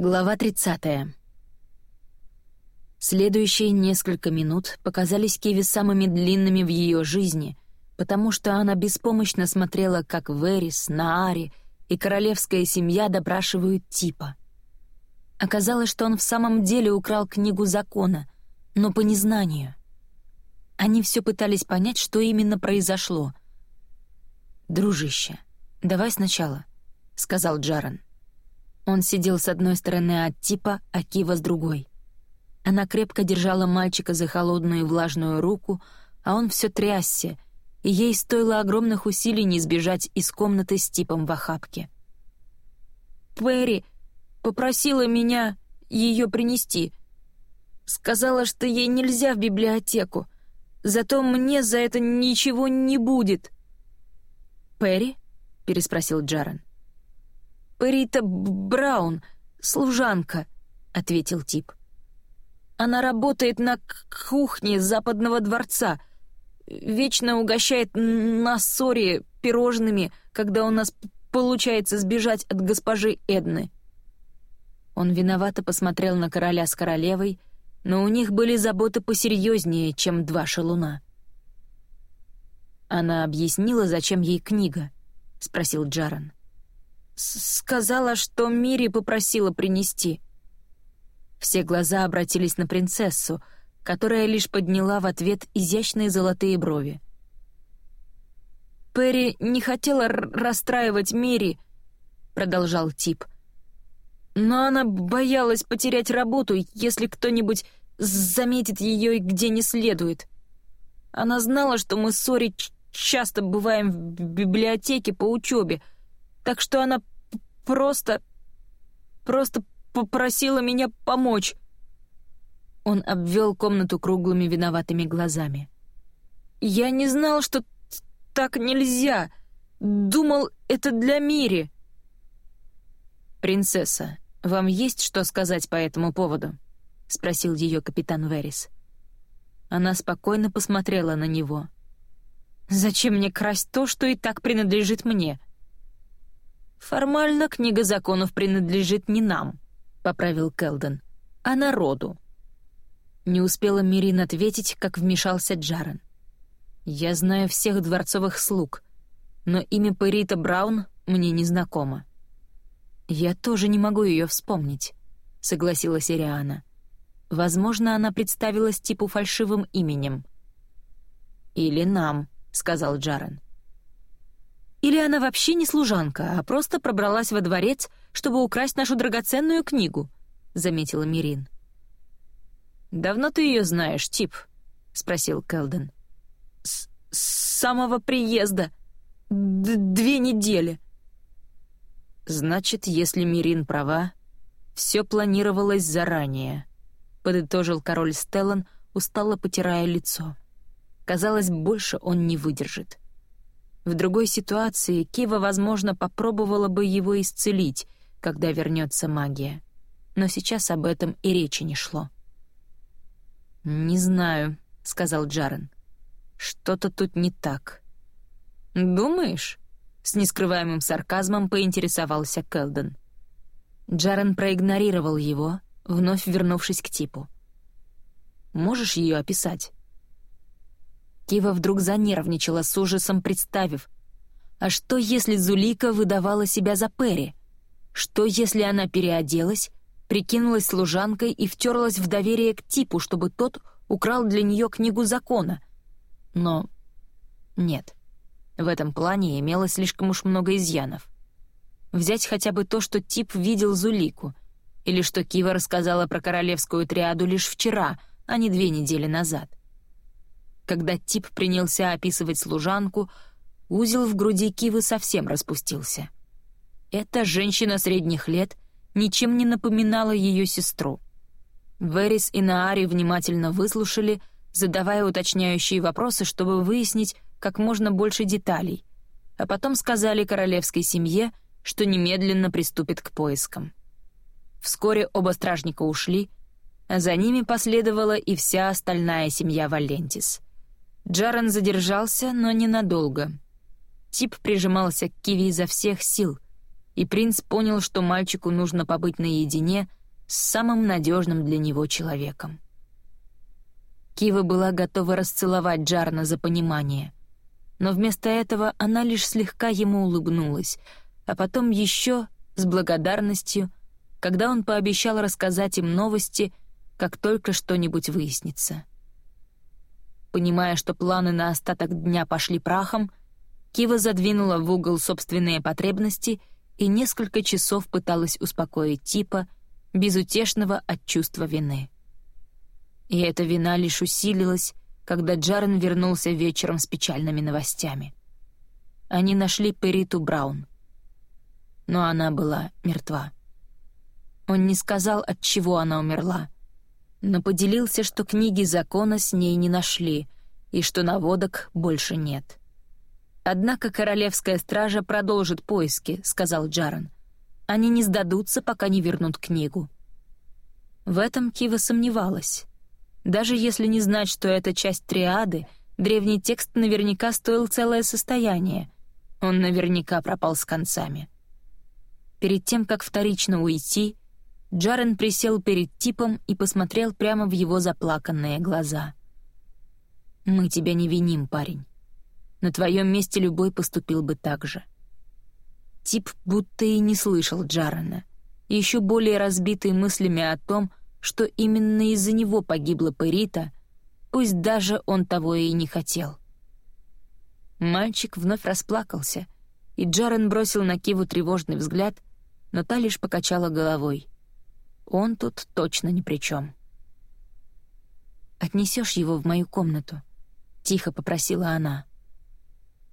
Глава 30. Следующие несколько минут показались Киви самыми длинными в ее жизни, потому что она беспомощно смотрела, как Верис, Наари и королевская семья допрашивают Типа. Оказалось, что он в самом деле украл книгу закона, но по незнанию. Они все пытались понять, что именно произошло. «Дружище, давай сначала», — сказал Джаран. Он сидел с одной стороны от типа, а Кива с другой. Она крепко держала мальчика за холодную и влажную руку, а он все трясся, и ей стоило огромных усилий не сбежать из комнаты с типом в охапке. «Перри попросила меня ее принести. Сказала, что ей нельзя в библиотеку, зато мне за это ничего не будет». «Перри?» — переспросил Джаран. «Рита Браун, служанка», — ответил тип. «Она работает на кухне западного дворца. Вечно угощает нас Сори пирожными, когда у нас получается сбежать от госпожи Эдны». Он виновато посмотрел на короля с королевой, но у них были заботы посерьезнее, чем два шалуна. «Она объяснила, зачем ей книга?» — спросил Джаран. Сказала, что Мири попросила принести. Все глаза обратились на принцессу, которая лишь подняла в ответ изящные золотые брови. «Перри не хотела расстраивать Мири», — продолжал Тип. «Но она боялась потерять работу, если кто-нибудь заметит ее где не следует. Она знала, что мы с Сори часто бываем в библиотеке по учебе, — так что она просто... просто попросила меня помочь». Он обвел комнату круглыми виноватыми глазами. «Я не знал, что так нельзя. Думал, это для Мири». «Принцесса, вам есть что сказать по этому поводу?» — спросил ее капитан Верис. Она спокойно посмотрела на него. «Зачем мне красть то, что и так принадлежит мне?» «Формально книга законов принадлежит не нам», — поправил Келден, — «а народу». Не успела Мирин ответить, как вмешался Джарен. «Я знаю всех дворцовых слуг, но имя Перита Браун мне не знакомо». «Я тоже не могу ее вспомнить», — согласилась Ириана. «Возможно, она представилась типу фальшивым именем». «Или нам», — сказал Джарен. Или она вообще не служанка, а просто пробралась во дворец, чтобы украсть нашу драгоценную книгу», — заметила Мирин. «Давно ты ее знаешь, тип?» — спросил Келден. «С, «С самого приезда. Д две недели». «Значит, если Мирин права, все планировалось заранее», — подытожил король Стеллан, устало потирая лицо. Казалось, больше он не выдержит. В другой ситуации Кива, возможно, попробовала бы его исцелить, когда вернется магия. Но сейчас об этом и речи не шло. «Не знаю», — сказал Джарен. «Что-то тут не так». «Думаешь?» — с нескрываемым сарказмом поинтересовался Келден. Джарен проигнорировал его, вновь вернувшись к типу. «Можешь ее описать?» Кива вдруг занервничала с ужасом, представив. А что, если Зулика выдавала себя за Перри? Что, если она переоделась, прикинулась служанкой и втерлась в доверие к типу, чтобы тот украл для нее книгу закона? Но нет. В этом плане имелось слишком уж много изъянов. Взять хотя бы то, что тип видел Зулику, или что Кива рассказала про королевскую триаду лишь вчера, а не две недели назад. Когда тип принялся описывать служанку, узел в груди Кивы совсем распустился. Эта женщина средних лет ничем не напоминала ее сестру. Верис и Наари внимательно выслушали, задавая уточняющие вопросы, чтобы выяснить как можно больше деталей, а потом сказали королевской семье, что немедленно приступит к поискам. Вскоре оба стражника ушли, а за ними последовала и вся остальная семья Валентис — Джаран задержался, но ненадолго. Тип прижимался к Киви изо всех сил, и принц понял, что мальчику нужно побыть наедине с самым надежным для него человеком. Кива была готова расцеловать Джарна за понимание, но вместо этого она лишь слегка ему улыбнулась, а потом еще с благодарностью, когда он пообещал рассказать им новости, как только что-нибудь выяснится. Понимая, что планы на остаток дня пошли прахом, Кива задвинула в угол собственные потребности и несколько часов пыталась успокоить типа, безутешного от чувства вины. И эта вина лишь усилилась, когда Джарен вернулся вечером с печальными новостями. Они нашли Периту Браун. Но она была мертва. Он не сказал, от чего она умерла, но поделился, что книги закона с ней не нашли и что наводок больше нет. «Однако королевская стража продолжит поиски», — сказал Джарен. «Они не сдадутся, пока не вернут книгу». В этом Кива сомневалась. Даже если не знать, что это часть триады, древний текст наверняка стоил целое состояние. Он наверняка пропал с концами. Перед тем, как вторично уйти, Джарен присел перед типом и посмотрел прямо в его заплаканные глаза. «Мы тебя не виним, парень. На твоем месте любой поступил бы так же». Тип будто и не слышал Джарена, еще более разбитый мыслями о том, что именно из-за него погибла Перита, пусть даже он того и не хотел. Мальчик вновь расплакался, и Джарен бросил на Киву тревожный взгляд, но та лишь покачала головой. Он тут точно ни при чем. «Отнесешь его в мою комнату?» — тихо попросила она.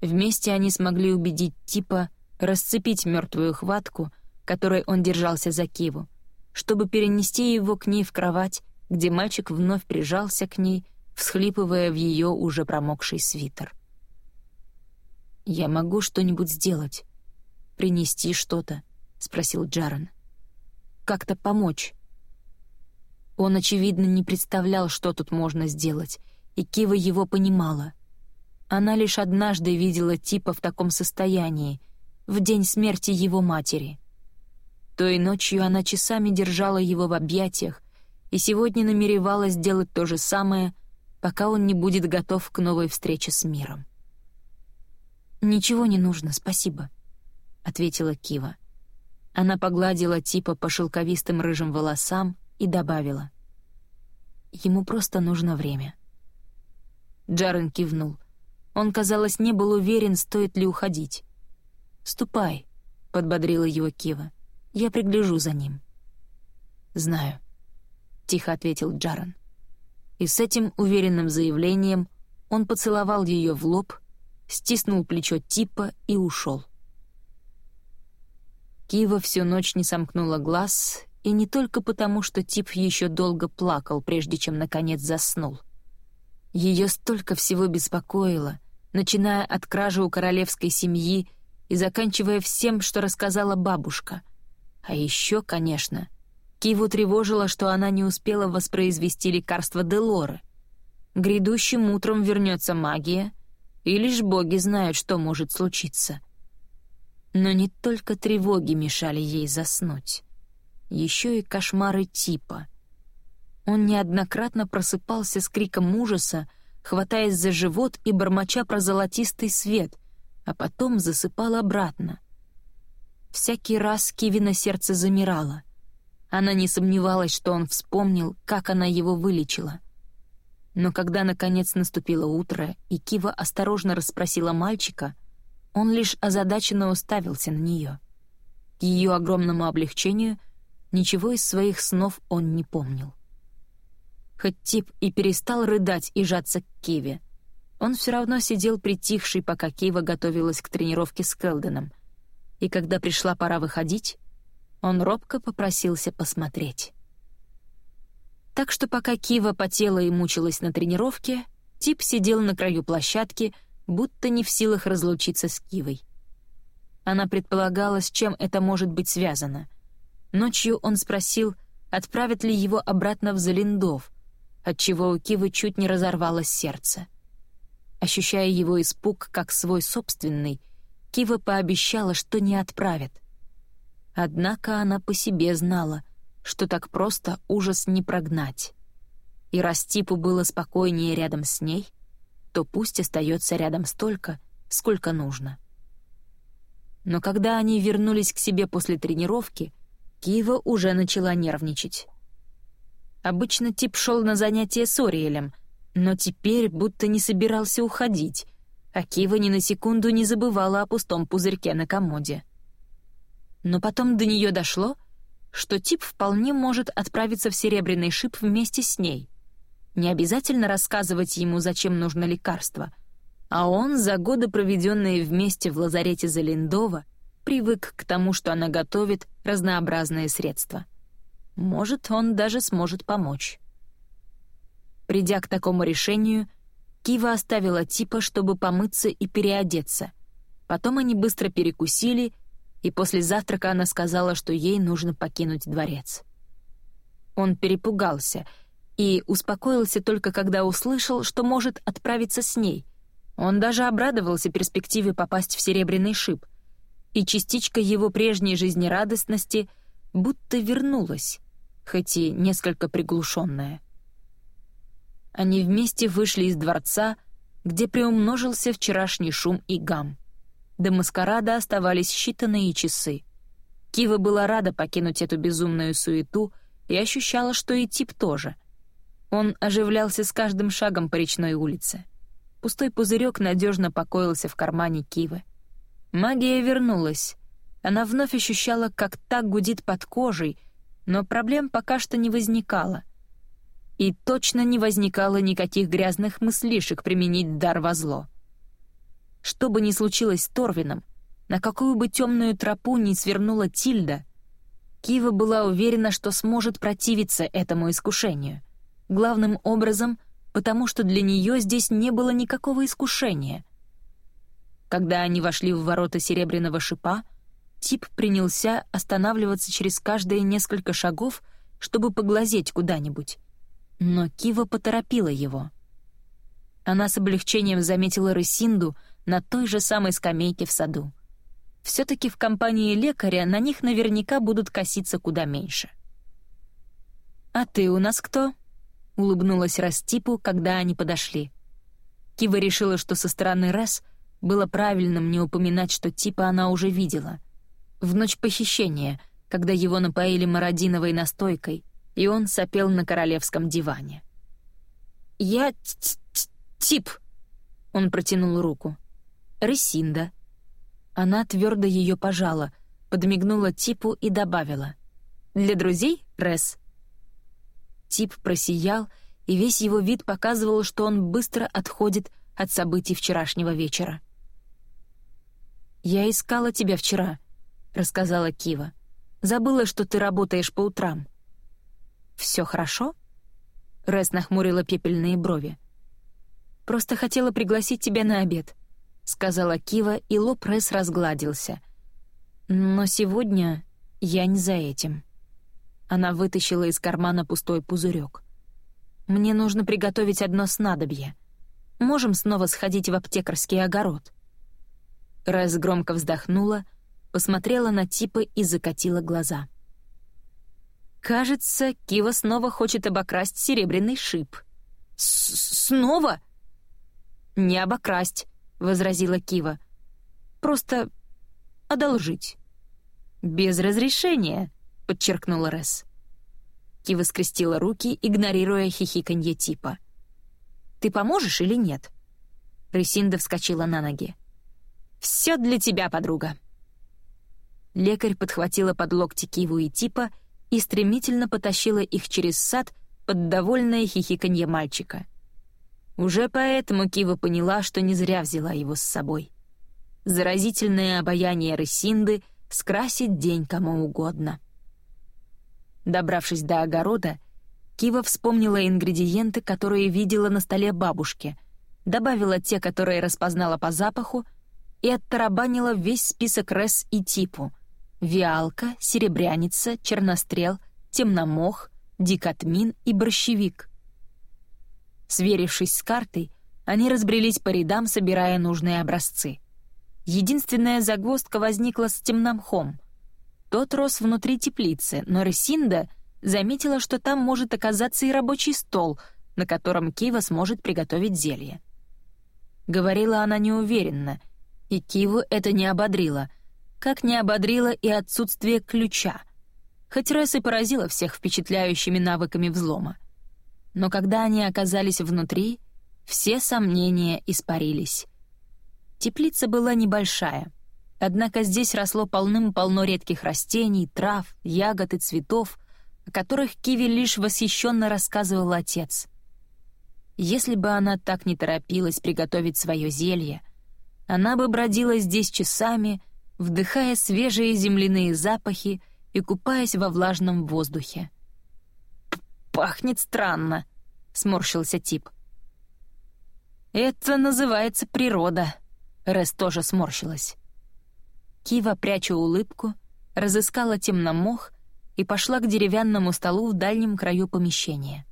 Вместе они смогли убедить Типа расцепить мертвую хватку, которой он держался за Киву, чтобы перенести его к ней в кровать, где мальчик вновь прижался к ней, всхлипывая в ее уже промокший свитер. «Я могу что-нибудь сделать? Принести что-то?» — спросил Джарен. «Как-то помочь?» Он, очевидно, не представлял, что тут можно сделать, и Кива его понимала. Она лишь однажды видела типа в таком состоянии, в день смерти его матери — той ночью она часами держала его в объятиях и сегодня намеревалась сделать то же самое, пока он не будет готов к новой встрече с миром. «Ничего не нужно, спасибо», — ответила Кива. Она погладила Типа по шелковистым рыжим волосам и добавила. «Ему просто нужно время». Джарен кивнул. Он, казалось, не был уверен, стоит ли уходить. «Ступай», — подбодрила его Кива. Я пригляжу за ним». «Знаю», — тихо ответил Джаран. И с этим уверенным заявлением он поцеловал ее в лоб, стиснул плечо Типа и ушел. Кива всю ночь не сомкнула глаз, и не только потому, что Тип еще долго плакал, прежде чем наконец заснул. Ее столько всего беспокоило, начиная от кражи у королевской семьи и заканчивая всем, что рассказала бабушка — а еще, конечно, Киву тревожило, что она не успела воспроизвести лекарство Делоры. Грядущим утром вернется магия, и лишь боги знают, что может случиться. Но не только тревоги мешали ей заснуть. Еще и кошмары типа. Он неоднократно просыпался с криком ужаса, хватаясь за живот и бормоча про золотистый свет, а потом засыпал обратно. Всякий раз Кивина сердце замирало. Она не сомневалась, что он вспомнил, как она его вылечила. Но когда, наконец, наступило утро, и Кива осторожно расспросила мальчика, он лишь озадаченно уставился на нее. К ее огромному облегчению ничего из своих снов он не помнил. Хоть Тип и перестал рыдать и жаться к Киве, он все равно сидел притихший, пока Кива готовилась к тренировке с Келденом — и когда пришла пора выходить, он робко попросился посмотреть. Так что пока Кива потела и мучилась на тренировке, Тип сидел на краю площадки, будто не в силах разлучиться с Кивой. Она предполагала, с чем это может быть связано. Ночью он спросил, отправят ли его обратно в Залиндов, отчего у Кивы чуть не разорвалось сердце. Ощущая его испуг как свой собственный — Кива пообещала, что не отправит. Однако она по себе знала, что так просто ужас не прогнать. И раз Типу было спокойнее рядом с ней, то пусть остается рядом столько, сколько нужно. Но когда они вернулись к себе после тренировки, Кива уже начала нервничать. Обычно Тип шел на занятия с Ориэлем, но теперь будто не собирался уходить, а Кива ни на секунду не забывала о пустом пузырьке на комоде. Но потом до нее дошло, что Тип вполне может отправиться в Серебряный шип вместе с ней. Не обязательно рассказывать ему, зачем нужно лекарство — а он, за годы, проведенные вместе в лазарете Залиндова, привык к тому, что она готовит разнообразные средства. Может, он даже сможет помочь. Придя к такому решению, Кива оставила Типа, чтобы помыться и переодеться. Потом они быстро перекусили, и после завтрака она сказала, что ей нужно покинуть дворец. Он перепугался и успокоился только когда услышал, что может отправиться с ней — он даже обрадовался перспективе попасть в серебряный шип, и частичка его прежней жизнерадостности будто вернулась, хоть и несколько приглушенная. Они вместе вышли из дворца, где приумножился вчерашний шум и гам. До маскарада оставались считанные часы. Кива была рада покинуть эту безумную суету и ощущала, что и Тип тоже. Он оживлялся с каждым шагом по речной улице. Пустой пузырек надежно покоился в кармане Кивы. Магия вернулась. Она вновь ощущала, как так гудит под кожей, но проблем пока что не возникало. И точно не возникало никаких грязных мыслишек применить дар во зло. Что бы ни случилось с Торвином, на какую бы темную тропу ни свернула Тильда, Кива была уверена, что сможет противиться этому искушению. Главным образом — потому что для нее здесь не было никакого искушения. Когда они вошли в ворота Серебряного шипа, Тип принялся останавливаться через каждые несколько шагов, чтобы поглазеть куда-нибудь. Но Кива поторопила его. Она с облегчением заметила Рысинду на той же самой скамейке в саду. Все-таки в компании лекаря на них наверняка будут коситься куда меньше. «А ты у нас кто?» — улыбнулась Растипу, когда они подошли. Кива решила, что со стороны Рес было правильным не упоминать, что типа она уже видела. В ночь похищения, когда его напоили мародиновой настойкой, и он сопел на королевском диване. «Я тип», — он протянул руку. «Ресинда». Она твердо ее пожала, подмигнула типу и добавила. «Для друзей, Рес?» Тип просиял, и весь его вид показывал, что он быстро отходит от событий вчерашнего вечера. «Я искала тебя вчера», — рассказала Кива. «Забыла, что ты работаешь по утрам». «Все хорошо?» Рэс нахмурила пепельные брови. «Просто хотела пригласить тебя на обед», — сказала Кива, и лоб Рэс разгладился. «Но сегодня я не за этим». Она вытащила из кармана пустой пузырек. «Мне нужно приготовить одно снадобье. Можем снова сходить в аптекарский огород?» Рэс громко вздохнула, посмотрела на Типа и закатила глаза. «Кажется, Кива снова хочет обокрасть серебряный шип». «Снова?» «Не обокрасть», — возразила Кива. «Просто одолжить». «Без разрешения», — подчеркнула Рес. Кива скрестила руки, игнорируя хихиканье типа. «Ты поможешь или нет?» Рысинда вскочила на ноги. «Все для тебя, подруга!» Лекарь подхватила под локти Киву и Типа и стремительно потащила их через сад под довольное хихиканье мальчика. Уже поэтому Кива поняла, что не зря взяла его с собой. Заразительное обаяние Рысинды скрасит день кому угодно. Добравшись до огорода, Кива вспомнила ингредиенты, которые видела на столе бабушки, добавила те, которые распознала по запаху, и оттарабанила весь список рес и типу — виалка, серебряница, чернострел, темномох, дикотмин и борщевик. Сверившись с картой, они разбрелись по рядам, собирая нужные образцы. Единственная загвоздка возникла с темномхом. Тот рос внутри теплицы, но Ресинда заметила, что там может оказаться и рабочий стол, на котором Кива сможет приготовить зелье. Говорила она неуверенно, и Киву это не ободрило, как не ободрило и отсутствие ключа, хоть Ресс и поразила всех впечатляющими навыками взлома. Но когда они оказались внутри, все сомнения испарились. Теплица была небольшая, однако здесь росло полным-полно редких растений, трав, ягод и цветов, о которых Киви лишь восхищенно рассказывал отец. Если бы она так не торопилась приготовить свое зелье, она бы бродила здесь часами, вдыхая свежие земляные запахи и купаясь во влажном воздухе. «Пахнет странно», — сморщился тип. «Это называется природа», — Рес тоже сморщилась. Кива, пряча улыбку, разыскала темномох и пошла к деревянному столу в дальнем краю помещения.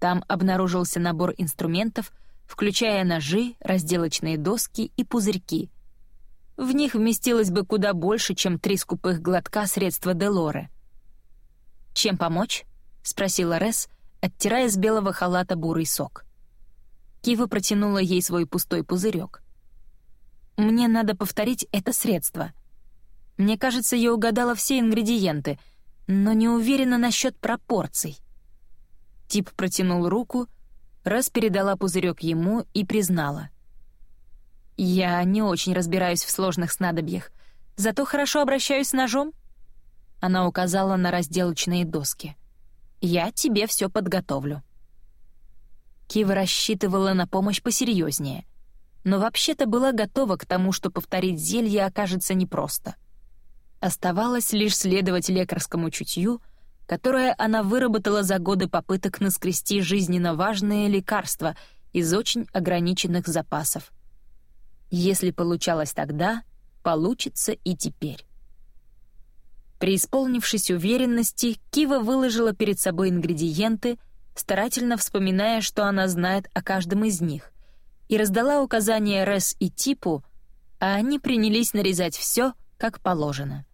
Там обнаружился набор инструментов, включая ножи, разделочные доски и пузырьки. В них вместилось бы куда больше, чем три скупых глотка средства Делоры. «Чем помочь?» — спросила Рес, оттирая с белого халата бурый сок. Кива протянула ей свой пустой пузырек. «Мне надо повторить это средство. Мне кажется, я угадала все ингредиенты, но не уверена насчет пропорций». Тип протянул руку, раз передала пузырек ему и признала. «Я не очень разбираюсь в сложных снадобьях, зато хорошо обращаюсь с ножом». Она указала на разделочные доски. «Я тебе все подготовлю». Кива рассчитывала на помощь посерьезнее, но вообще-то была готова к тому, что повторить зелье окажется непросто. Оставалось лишь следовать лекарскому чутью — которое она выработала за годы попыток наскрести жизненно важные лекарства из очень ограниченных запасов. Если получалось тогда, получится и теперь. Преисполнившись уверенности, Кива выложила перед собой ингредиенты, старательно вспоминая, что она знает о каждом из них, и раздала указания Рес и Типу, а они принялись нарезать все, как положено.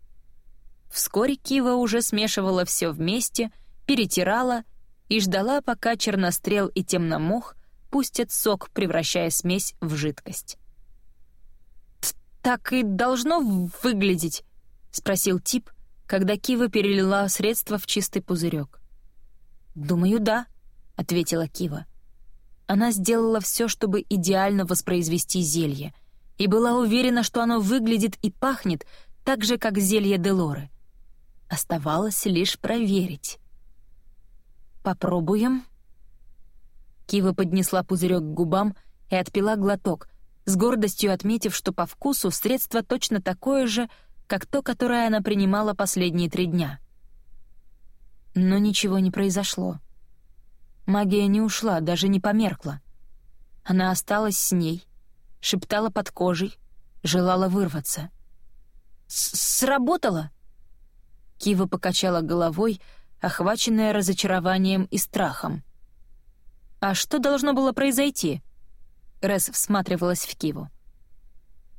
Вскоре Кива уже смешивала все вместе, перетирала и ждала, пока чернострел и темномох пустят сок, превращая смесь в жидкость. «Так и должно выглядеть?» — спросил тип, когда Кива перелила средство в чистый пузырек. «Думаю, да», — ответила Кива. Она сделала все, чтобы идеально воспроизвести зелье, и была уверена, что оно выглядит и пахнет так же, как зелье Делоры. Оставалось лишь проверить. «Попробуем?» Кива поднесла пузырек к губам и отпила глоток, с гордостью отметив, что по вкусу средство точно такое же, как то, которое она принимала последние три дня. Но ничего не произошло. Магия не ушла, даже не померкла. Она осталась с ней, шептала под кожей, желала вырваться. «Сработало!» Кива покачала головой, охваченная разочарованием и страхом. «А что должно было произойти?» Рес всматривалась в Киву.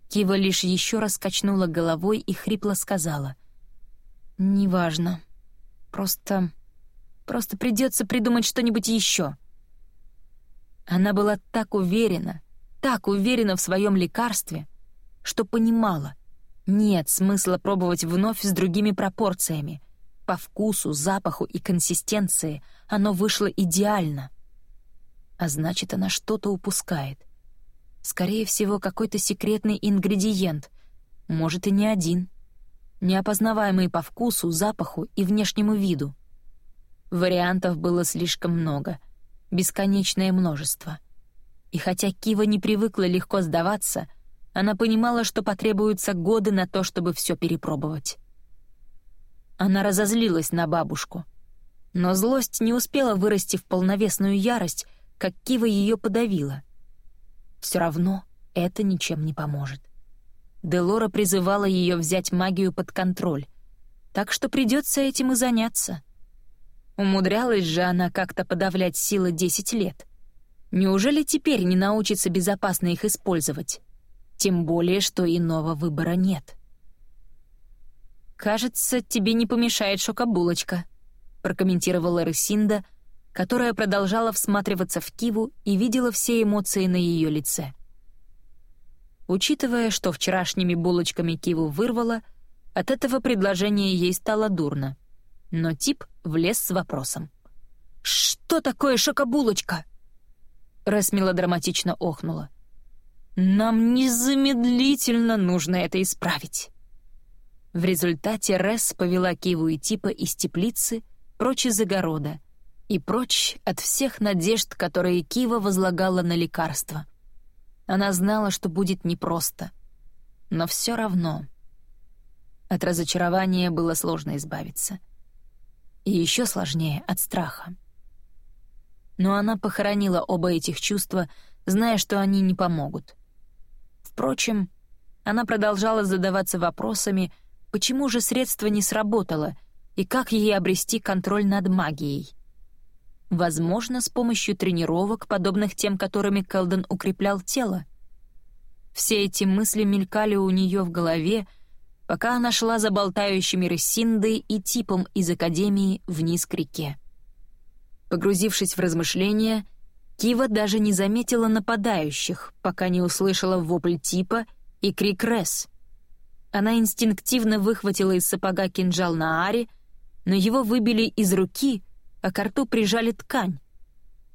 Кива лишь еще раз качнула головой и хрипло сказала. «Неважно. Просто... просто придется придумать что-нибудь еще». Она была так уверена, так уверена в своем лекарстве, что понимала — нет смысла пробовать вновь с другими пропорциями. По вкусу, запаху и консистенции оно вышло идеально. А значит, она что-то упускает. Скорее всего, какой-то секретный ингредиент. Может, и не один. Неопознаваемый по вкусу, запаху и внешнему виду. Вариантов было слишком много. Бесконечное множество. И хотя Кива не привыкла легко сдаваться — она понимала, что потребуются годы на то, чтобы все перепробовать. Она разозлилась на бабушку. Но злость не успела вырасти в полновесную ярость, как Кива ее подавила. Все равно это ничем не поможет. Делора призывала ее взять магию под контроль, так что придется этим и заняться. Умудрялась же она как-то подавлять силы десять лет. Неужели теперь не научится безопасно их использовать? Тем более, что иного выбора нет. «Кажется, тебе не помешает шокобулочка», — прокомментировала Рысинда, которая продолжала всматриваться в Киву и видела все эмоции на ее лице. Учитывая, что вчерашними булочками Киву вырвало, от этого предложения ей стало дурно. Но тип влез с вопросом. «Что такое шокобулочка?» Рэс мелодраматично охнула. «Нам незамедлительно нужно это исправить». В результате Рэс повела Киву и Типа из теплицы, прочь из огорода и прочь от всех надежд, которые Кива возлагала на лекарство. Она знала, что будет непросто. Но все равно. От разочарования было сложно избавиться. И еще сложнее от страха. Но она похоронила оба этих чувства, зная, что они не помогут. Впрочем, она продолжала задаваться вопросами, почему же средство не сработало и как ей обрести контроль над магией. Возможно, с помощью тренировок, подобных тем, которыми Келден укреплял тело. Все эти мысли мелькали у нее в голове, пока она шла за болтающими Рессиндой и типом из Академии вниз к реке. Погрузившись в размышления, Кива даже не заметила нападающих, пока не услышала вопль типа и крик Рес. Она инстинктивно выхватила из сапога кинжал на Аре, но его выбили из руки — а к рту прижали ткань,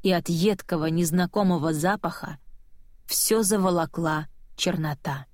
и от едкого незнакомого запаха все заволокла чернота.